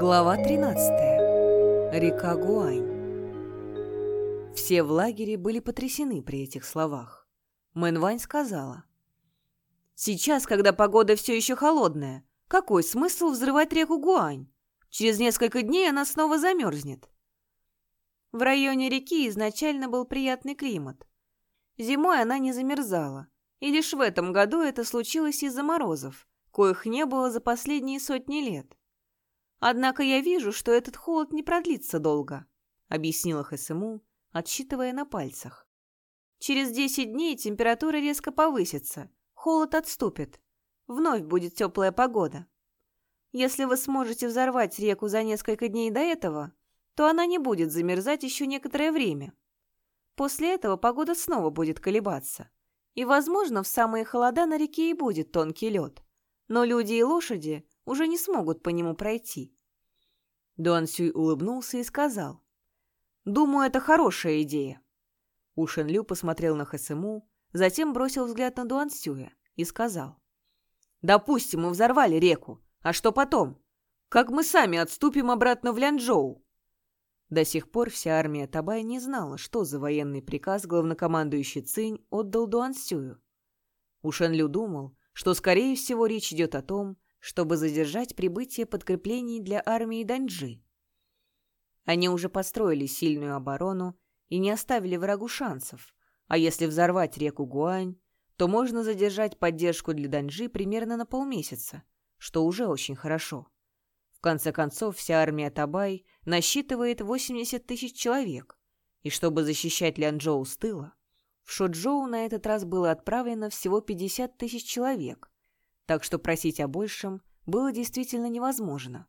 Глава 13. Река Гуань. Все в лагере были потрясены при этих словах. Мэнвань сказала. «Сейчас, когда погода все еще холодная, какой смысл взрывать реку Гуань? Через несколько дней она снова замерзнет». В районе реки изначально был приятный климат. Зимой она не замерзала, и лишь в этом году это случилось из-за морозов, коих не было за последние сотни лет. Однако я вижу, что этот холод не продлится долго, объяснила ХСМУ, отсчитывая на пальцах. Через десять дней температура резко повысится, холод отступит. Вновь будет теплая погода. Если вы сможете взорвать реку за несколько дней до этого, то она не будет замерзать еще некоторое время. После этого погода снова будет колебаться. И, возможно, в самые холода на реке и будет тонкий лед. Но люди и лошади уже не смогут по нему пройти. Дуан Сюй улыбнулся и сказал. «Думаю, это хорошая идея». У Шен Лю посмотрел на Хэсэму, затем бросил взгляд на Дуан Сюя и сказал. «Допустим, мы взорвали реку. А что потом? Как мы сами отступим обратно в Лянчжоу?» До сих пор вся армия Табай не знала, что за военный приказ главнокомандующий Цинь отдал Дуан Сюю. У Шен Лю думал, что, скорее всего, речь идет о том, чтобы задержать прибытие подкреплений для армии Даньджи. Они уже построили сильную оборону и не оставили врагу шансов, а если взорвать реку Гуань, то можно задержать поддержку для Даньджи примерно на полмесяца, что уже очень хорошо. В конце концов, вся армия Табай насчитывает 80 тысяч человек, и чтобы защищать Лянчжоу с тыла, в Шоджоу на этот раз было отправлено всего 50 тысяч человек, так что просить о большем было действительно невозможно.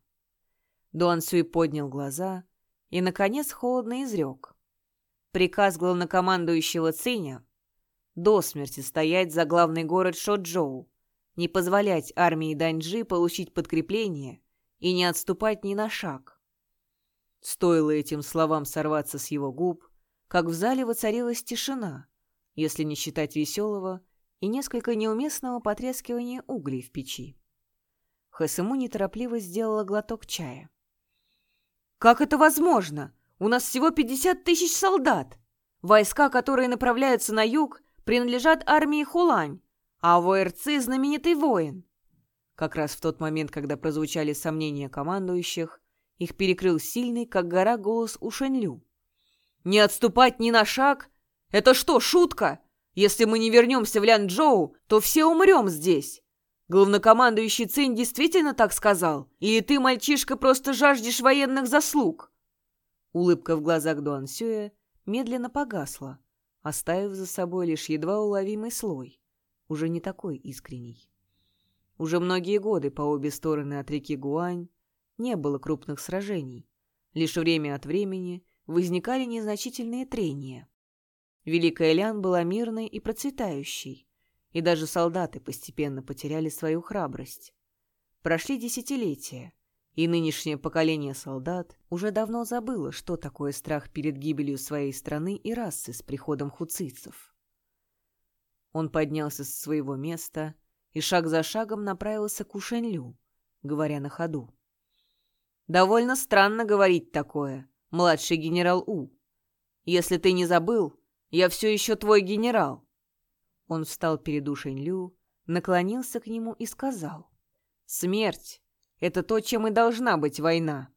Дуан Сюй поднял глаза и, наконец, холодно изрек. Приказ главнокомандующего Циня — до смерти стоять за главный город Шоджоу, не позволять армии Даньджи получить подкрепление и не отступать ни на шаг. Стоило этим словам сорваться с его губ, как в зале воцарилась тишина, если не считать веселого и несколько неуместного потрескивания углей в печи. Хэсэму неторопливо сделала глоток чая. «Как это возможно? У нас всего 50 тысяч солдат! Войска, которые направляются на юг, принадлежат армии Хулань, а ВРЦ — знаменитый воин!» Как раз в тот момент, когда прозвучали сомнения командующих, их перекрыл сильный, как гора, голос у Шэньлю. «Не отступать ни на шаг? Это что, шутка? Если мы не вернемся в Лянчжоу, то все умрем здесь. Главнокомандующий Цинь действительно так сказал? Или ты, мальчишка, просто жаждешь военных заслуг?» Улыбка в глазах Дуан Сюэ медленно погасла, оставив за собой лишь едва уловимый слой, уже не такой искренний. Уже многие годы по обе стороны от реки Гуань не было крупных сражений. Лишь время от времени возникали незначительные трения. Великая Лян была мирной и процветающей, и даже солдаты постепенно потеряли свою храбрость. Прошли десятилетия, и нынешнее поколение солдат уже давно забыло, что такое страх перед гибелью своей страны и расы с приходом хуцийцев. Он поднялся с своего места и шаг за шагом направился к Ушенлю, говоря на ходу. «Довольно странно говорить такое, младший генерал У. Если ты не забыл, я все еще твой генерал!» Он встал перед Ушенлю, наклонился к нему и сказал. «Смерть — это то, чем и должна быть война.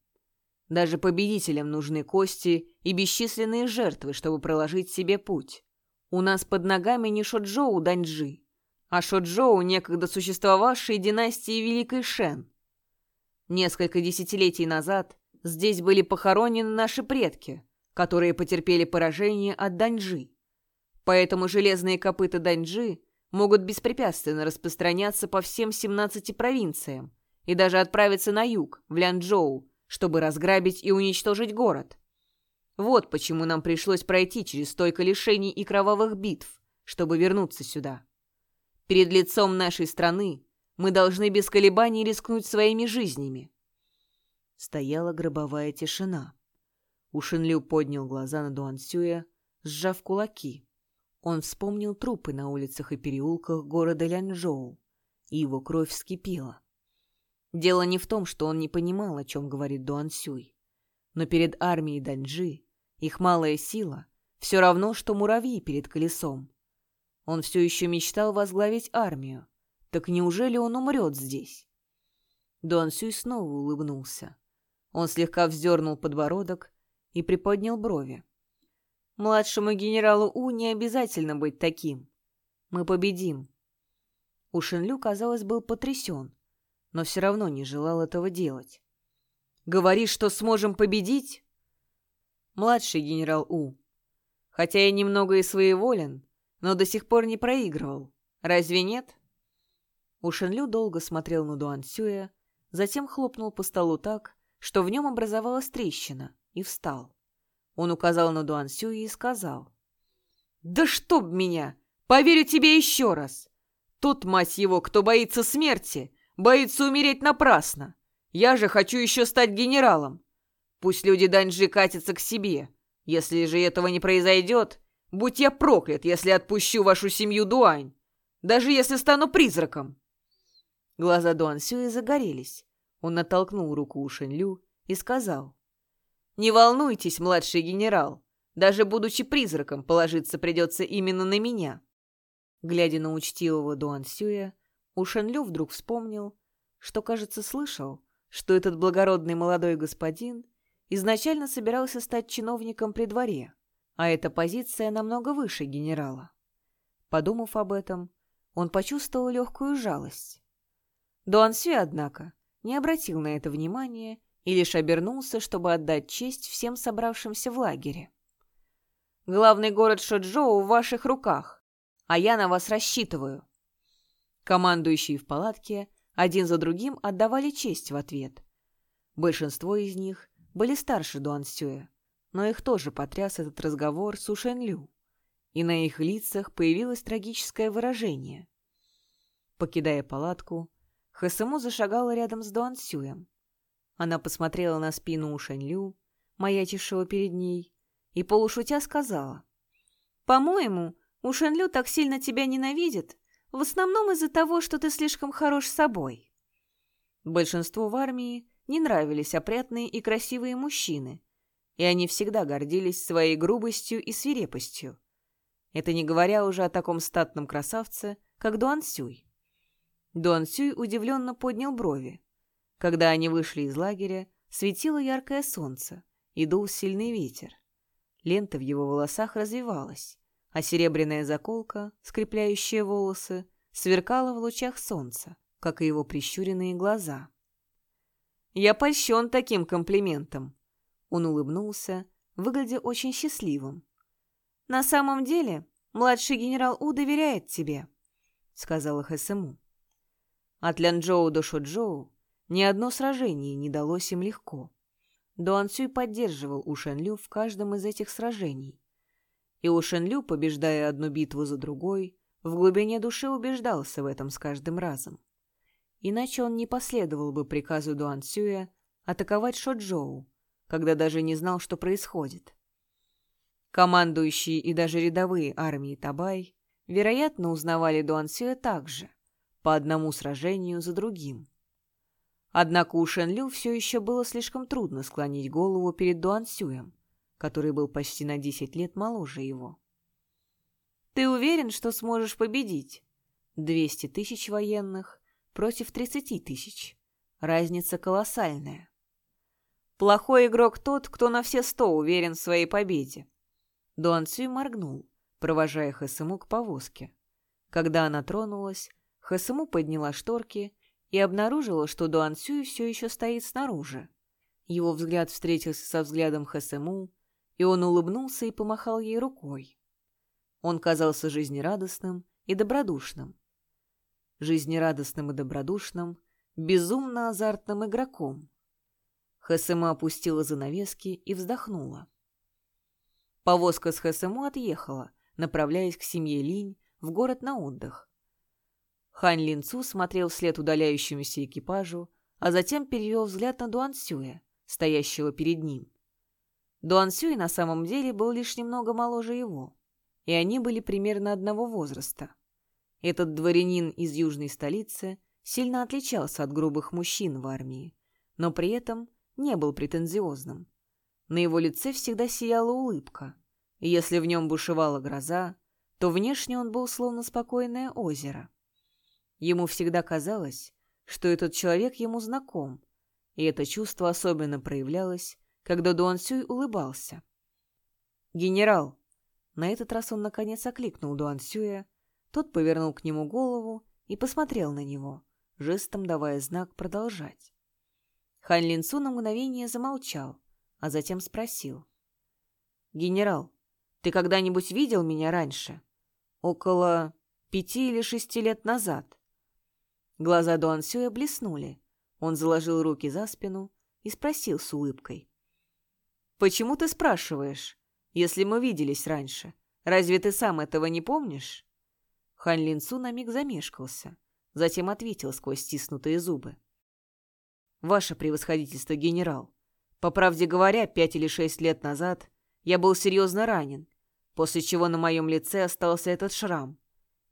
Даже победителям нужны кости и бесчисленные жертвы, чтобы проложить себе путь. У нас под ногами не Шоджоу Даньджи, а Шоджоу, некогда существовавшей династии Великой Шен. Несколько десятилетий назад здесь были похоронены наши предки — которые потерпели поражение от Даньжи. Поэтому железные копыта Даньжи могут беспрепятственно распространяться по всем 17 провинциям и даже отправиться на юг, в Лянчжоу, чтобы разграбить и уничтожить город. Вот почему нам пришлось пройти через столько лишений и кровавых битв, чтобы вернуться сюда. Перед лицом нашей страны мы должны без колебаний рискнуть своими жизнями. Стояла гробовая тишина. Ушинлю поднял глаза на Дуансюя, сжав кулаки. Он вспомнил трупы на улицах и переулках города Лянчжоу, и его кровь вскипела. Дело не в том, что он не понимал, о чем говорит Дуан Сюй. Но перед армией Даньжи их малая сила все равно, что муравьи перед колесом. Он все еще мечтал возглавить армию. Так неужели он умрет здесь? Дуан Сюй снова улыбнулся. Он слегка вздернул подбородок и приподнял брови. Младшему генералу У не обязательно быть таким. Мы победим. У Шинлю, казалось, был потрясен, но все равно не желал этого делать. «Говоришь, что сможем победить?» «Младший генерал У. Хотя я немного и своеволен, но до сих пор не проигрывал. Разве нет?» У Шинлю долго смотрел на Дуан Сюя, затем хлопнул по столу так, что в нем образовалась трещина, и встал. Он указал на Дуан Сюя и сказал. «Да чтоб меня! Поверю тебе еще раз! Тот, мать его, кто боится смерти, боится умереть напрасно. Я же хочу еще стать генералом. Пусть люди Даньжи катятся к себе. Если же этого не произойдет, будь я проклят, если отпущу вашу семью Дуань, даже если стану призраком». Глаза Дуан Сюэ загорелись. Он натолкнул руку у Шэньлю и сказал. «Не волнуйтесь, младший генерал. Даже будучи призраком, положиться придется именно на меня». Глядя на учтивого Дуан Сюя, у Шенлю вдруг вспомнил, что, кажется, слышал, что этот благородный молодой господин изначально собирался стать чиновником при дворе, а эта позиция намного выше генерала. Подумав об этом, он почувствовал легкую жалость. Дуан Сюй, однако, не обратил на это внимания и лишь обернулся, чтобы отдать честь всем собравшимся в лагере. «Главный город Шоджоу в ваших руках, а я на вас рассчитываю». Командующие в палатке один за другим отдавали честь в ответ. Большинство из них были старше Дуан Сюэ, но их тоже потряс этот разговор с Ушен Лю, и на их лицах появилось трагическое выражение. Покидая палатку, Хэсэму зашагала рядом с Дуан Сюем. Она посмотрела на спину у Шаньлю, маячившего перед ней, и полушутя сказала. «По-моему, у Шанлю так сильно тебя ненавидит, в основном из-за того, что ты слишком хорош собой». Большинству в армии не нравились опрятные и красивые мужчины, и они всегда гордились своей грубостью и свирепостью. Это не говоря уже о таком статном красавце, как Дуан Сюй. Дуан Сюй удивленно поднял брови. Когда они вышли из лагеря, светило яркое солнце и дул сильный ветер. Лента в его волосах развивалась, а серебряная заколка, скрепляющая волосы, сверкала в лучах солнца, как и его прищуренные глаза. «Я польщен таким комплиментом!» Он улыбнулся, выглядя очень счастливым. «На самом деле, младший генерал У доверяет тебе», — сказала Хэсэму. От Лянчжоу до Шоджоу ни одно сражение не далось им легко. Дуан Цюй поддерживал У Шенлю в каждом из этих сражений. И У Шенлю, побеждая одну битву за другой, в глубине души убеждался в этом с каждым разом. Иначе он не последовал бы приказу Дуан Цюя атаковать Шоджоу, когда даже не знал, что происходит. Командующие и даже рядовые армии Табай, вероятно, узнавали Дуан Цюя также, по одному сражению за другим. Однако у Шен Лю все еще было слишком трудно склонить голову перед Дуан Сюем, который был почти на десять лет моложе его. «Ты уверен, что сможешь победить? Двести тысяч военных против тридцати тысяч. Разница колоссальная. Плохой игрок тот, кто на все сто уверен в своей победе». Дуан Сюй моргнул, провожая Хэсэму к повозке. Когда она тронулась, Хэсэму подняла шторки и обнаружила, что Дуан Сюй все еще стоит снаружи. Его взгляд встретился со взглядом Хэсэму, и он улыбнулся и помахал ей рукой. Он казался жизнерадостным и добродушным. Жизнерадостным и добродушным, безумно азартным игроком. Хэсэму опустила занавески и вздохнула. Повозка с Хэсэму отъехала, направляясь к семье Линь в город на отдых. Хань Линцу смотрел вслед удаляющемуся экипажу, а затем перевел взгляд на Дуан Сюя, стоящего перед ним. Дуан Сюй на самом деле был лишь немного моложе его, и они были примерно одного возраста. Этот дворянин из южной столицы сильно отличался от грубых мужчин в армии, но при этом не был претензиозным. На его лице всегда сияла улыбка, и если в нем бушевала гроза, то внешне он был словно спокойное озеро. Ему всегда казалось, что этот человек ему знаком, и это чувство особенно проявлялось, когда Дуан Сюй улыбался. «Генерал!» На этот раз он наконец окликнул Дуан Сюя, тот повернул к нему голову и посмотрел на него, жестом давая знак продолжать. Хан Линцу на мгновение замолчал, а затем спросил. «Генерал, ты когда-нибудь видел меня раньше? Около пяти или шести лет назад?» Глаза Дуан Сюя блеснули. Он заложил руки за спину и спросил с улыбкой. «Почему ты спрашиваешь, если мы виделись раньше? Разве ты сам этого не помнишь?» Хан Линцу на миг замешкался, затем ответил сквозь стиснутые зубы. «Ваше превосходительство, генерал, по правде говоря, пять или шесть лет назад я был серьезно ранен, после чего на моем лице остался этот шрам,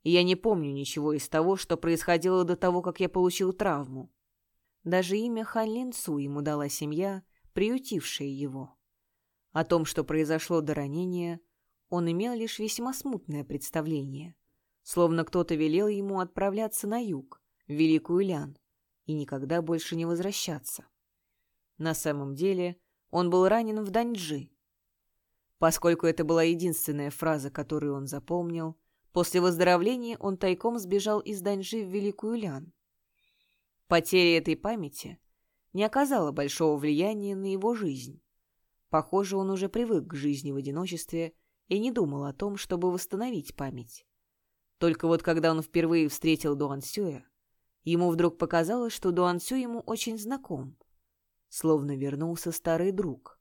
и я не помню ничего из того, что происходило до того, как я получил травму. Даже имя Хан Линцу ему дала семья, приютившая его. О том, что произошло до ранения, он имел лишь весьма смутное представление словно кто-то велел ему отправляться на юг, в Великую Лян, и никогда больше не возвращаться. На самом деле он был ранен в Даньджи. Поскольку это была единственная фраза, которую он запомнил, после выздоровления он тайком сбежал из Даньджи в Великую Лян. Потеря этой памяти не оказала большого влияния на его жизнь. Похоже, он уже привык к жизни в одиночестве и не думал о том, чтобы восстановить память. Только вот когда он впервые встретил Дуан Сюя, ему вдруг показалось, что Дуан Сю ему очень знаком. Словно вернулся старый друг.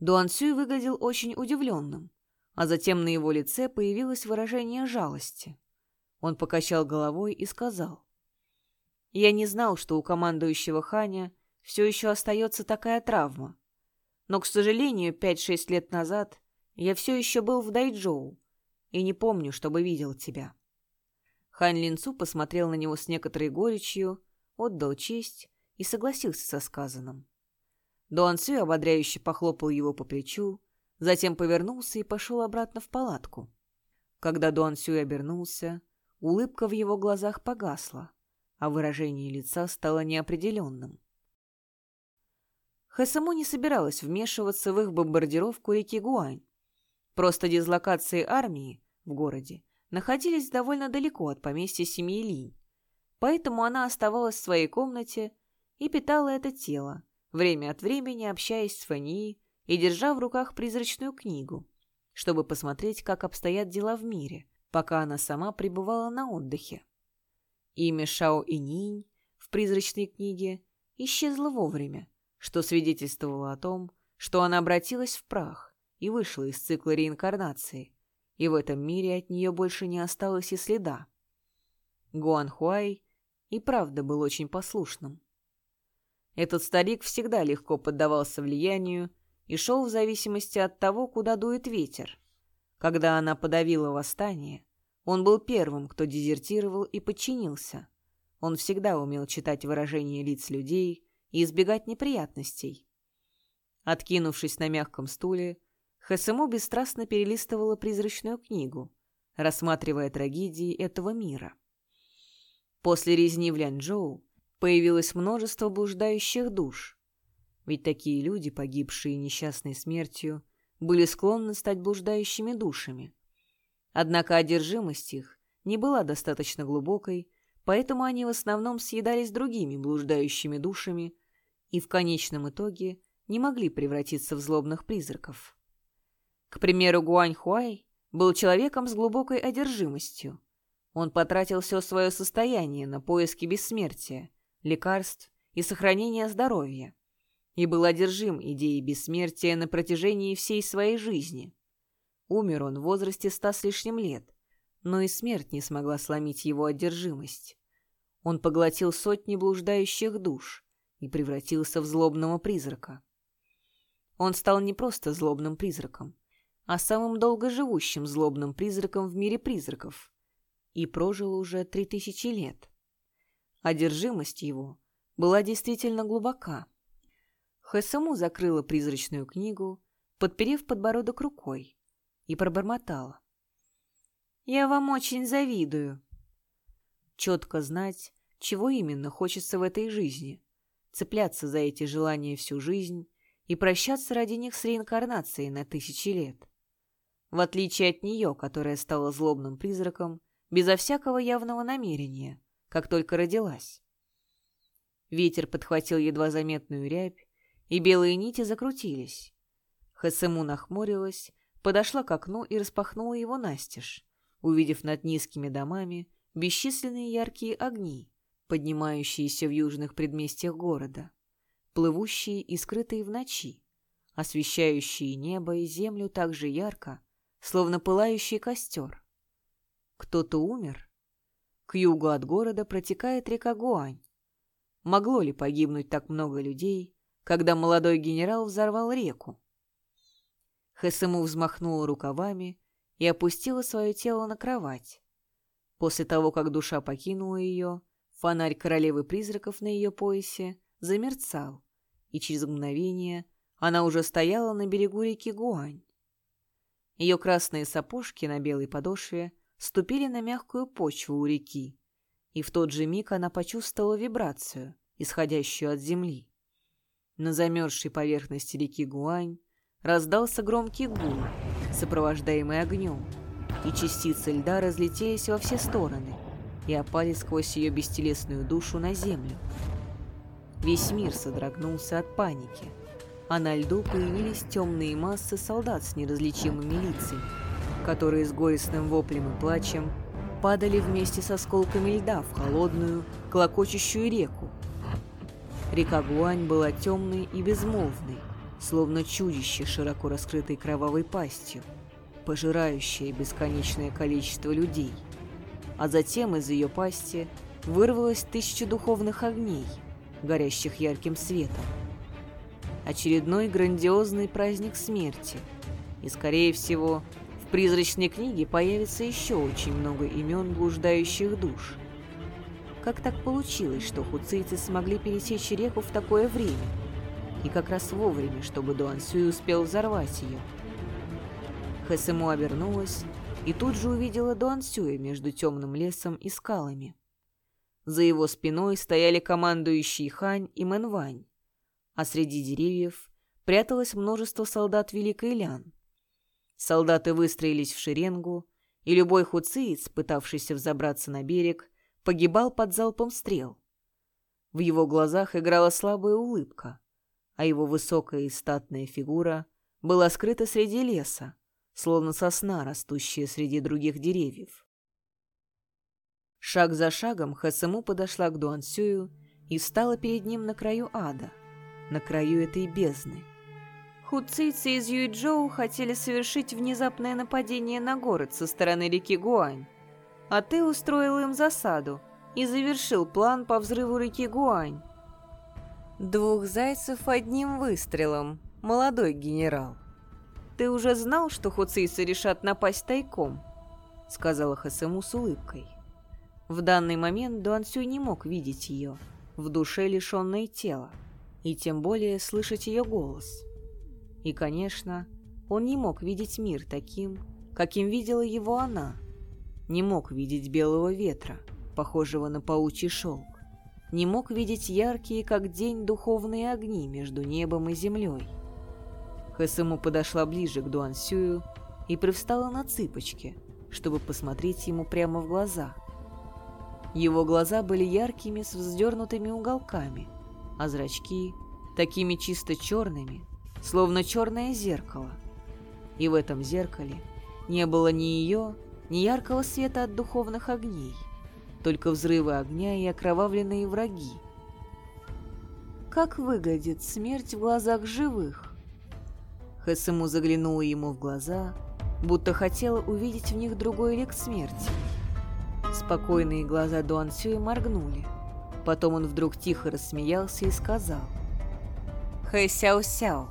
Дуан Сюй выглядел очень удивленным, а затем на его лице появилось выражение жалости. Он покачал головой и сказал. «Я не знал, что у командующего Ханя все еще остается такая травма. Но, к сожалению, пять-шесть лет назад я все еще был в Дайчжоу, и не помню, чтобы видел тебя». Хан Линцу посмотрел на него с некоторой горечью, отдал честь и согласился со сказанным. Дуан Сю ободряюще похлопал его по плечу, затем повернулся и пошел обратно в палатку. Когда Дуан Сю обернулся, улыбка в его глазах погасла, а выражение лица стало неопределенным. Хэсэму не собиралась вмешиваться в их бомбардировку реки Гуань, Просто дислокации армии в городе находились довольно далеко от поместья семьи Линь, поэтому она оставалась в своей комнате и питала это тело, время от времени общаясь с Фании и держа в руках призрачную книгу, чтобы посмотреть, как обстоят дела в мире, пока она сама пребывала на отдыхе. Имя Шао Ининь в призрачной книге исчезло вовремя, что свидетельствовало о том, что она обратилась в прах, и вышла из цикла реинкарнации, и в этом мире от нее больше не осталось и следа. Гуан Хуай и правда был очень послушным. Этот старик всегда легко поддавался влиянию и шел в зависимости от того, куда дует ветер. Когда она подавила восстание, он был первым, кто дезертировал и подчинился. Он всегда умел читать выражения лиц людей и избегать неприятностей. Откинувшись на мягком стуле, Хэсэмо бесстрастно перелистывала призрачную книгу, рассматривая трагедии этого мира. После резни в Лянчжоу появилось множество блуждающих душ. Ведь такие люди, погибшие несчастной смертью, были склонны стать блуждающими душами. Однако одержимость их не была достаточно глубокой, поэтому они в основном съедались другими блуждающими душами и в конечном итоге не могли превратиться в злобных призраков. К примеру, Гуань Хуай был человеком с глубокой одержимостью. Он потратил все свое состояние на поиски бессмертия, лекарств и сохранения здоровья и был одержим идеей бессмертия на протяжении всей своей жизни. Умер он в возрасте ста с лишним лет, но и смерть не смогла сломить его одержимость. Он поглотил сотни блуждающих душ и превратился в злобного призрака. Он стал не просто злобным призраком, а самым долгоживущим злобным призраком в мире призраков. И прожил уже три тысячи лет. Одержимость его была действительно глубока. Хэсэму закрыла призрачную книгу, подперев подбородок рукой, и пробормотала. «Я вам очень завидую». Четко знать, чего именно хочется в этой жизни, цепляться за эти желания всю жизнь и прощаться ради них с реинкарнацией на тысячи лет. В отличие от нее, которая стала злобным призраком, безо всякого явного намерения, как только родилась. Ветер подхватил едва заметную рябь, и белые нити закрутились. Хасему нахмурилась, подошла к окну и распахнула его настежь, увидев над низкими домами бесчисленные яркие огни, поднимающиеся в южных предместьях города, плывущие и скрытые в ночи, освещающие небо и землю так же ярко, словно пылающий костер. Кто-то умер? К югу от города протекает река Гуань. Могло ли погибнуть так много людей, когда молодой генерал взорвал реку? Хэсэму взмахнула рукавами и опустила свое тело на кровать. После того, как душа покинула ее, фонарь королевы призраков на ее поясе замерцал, и через мгновение она уже стояла на берегу реки Гуань. Ее красные сапожки на белой подошве ступили на мягкую почву у реки, и в тот же миг она почувствовала вибрацию, исходящую от земли. На замерзшей поверхности реки Гуань раздался громкий гул, сопровождаемый огнем, и частицы льда разлетелись во все стороны и опали сквозь ее бестелесную душу на землю. Весь мир содрогнулся от паники, а на льду появились темные массы солдат с неразличимыми лицами, которые с горестным воплем и плачем падали вместе с осколками льда в холодную, клокочущую реку. Река Гуань была темной и безмолвной, словно чудище широко раскрытой кровавой пастью, пожирающее бесконечное количество людей. А затем из ее пасти вырвалось тысяча духовных огней, горящих ярким светом. Очередной грандиозный праздник смерти. И, скорее всего, в призрачной книге появится еще очень много имен блуждающих душ. Как так получилось, что хуцийцы смогли пересечь реку в такое время? И как раз вовремя, чтобы Дуан Сюй успел взорвать ее. Хэсэму обернулась и тут же увидела Дуан Сюя между темным лесом и скалами. За его спиной стояли командующий Хань и Мэнвань, а среди деревьев пряталось множество солдат Великой Лян. Солдаты выстроились в шеренгу, и любой хуциец, пытавшийся взобраться на берег, погибал под залпом стрел. В его глазах играла слабая улыбка, а его высокая и статная фигура была скрыта среди леса, словно сосна, растущая среди других деревьев. Шаг за шагом Хасему подошла к Дуансюю и встала перед ним на краю ада, на краю этой бездны — Хуцийцы из Юйчжоу хотели совершить внезапное нападение на город со стороны реки Гуань. А ты устроил им засаду и завершил план по взрыву реки Гуань. Двух зайцев одним выстрелом, молодой генерал. Ты уже знал, что хуцийцы решат напасть тайком? Сказала Хасему с улыбкой. В данный момент Дуан Сюй не мог видеть ее, в душе лишенное тела, и тем более слышать ее голос. И, конечно, он не мог видеть мир таким, каким видела его она. Не мог видеть белого ветра, похожего на паучий шелк. Не мог видеть яркие, как день, духовные огни между небом и землей. Хэсэму подошла ближе к Дуансюю и привстала на цыпочки, чтобы посмотреть ему прямо в глаза. Его глаза были яркими с вздернутыми уголками, а зрачки — такими чисто черными, словно черное зеркало. И в этом зеркале не было ни ее, ни яркого света от духовных огней, только взрывы огня и окровавленные враги. Как выглядит смерть в глазах живых? Хэсэму заглянула ему в глаза, будто хотела увидеть в них другой лик смерти. Спокойные глаза Дуан Сюэ моргнули. Потом он вдруг тихо рассмеялся и сказал. «Хэ Сяо Сяо,